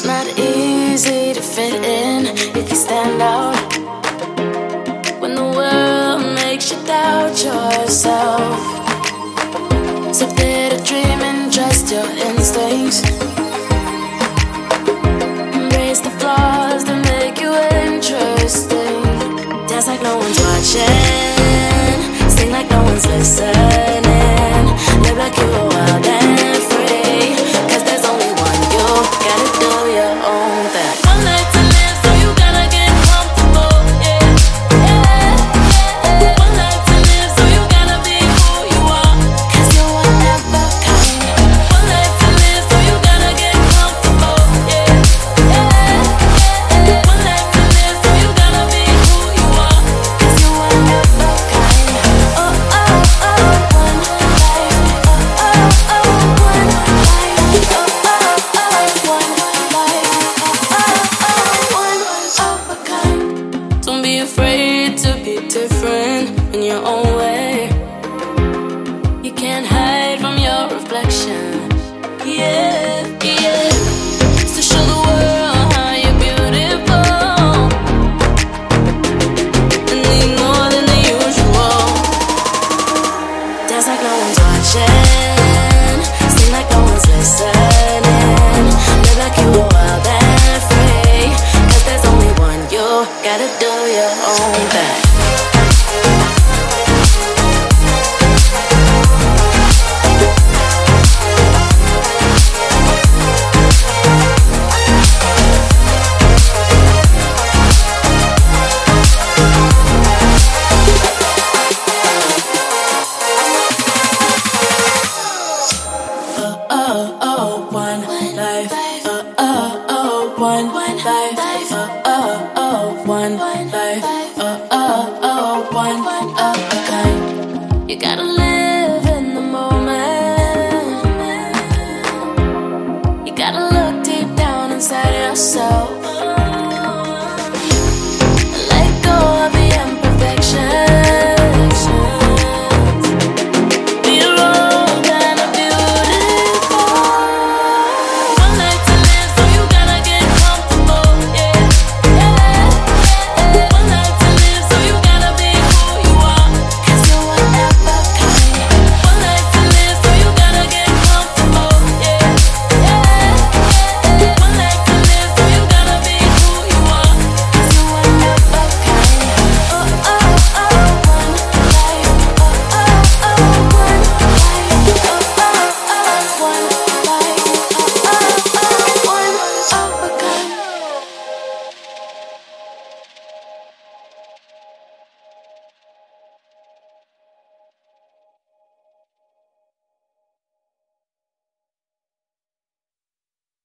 It's not easy to fit in if you stand out. When the world makes you doubt yourself. So dare to dream and trust your instincts. Different in your own way. You can't hide from your reflection. Yeah, yeah. So show the world how you're beautiful. And need more than the usual. Dance like no one's watching. Sing like no one's listening. One life. Oh, oh, oh, one life. Oh, oh, oh, one of a kind. You gotta live in the moment. You gotta look deep down inside yourself.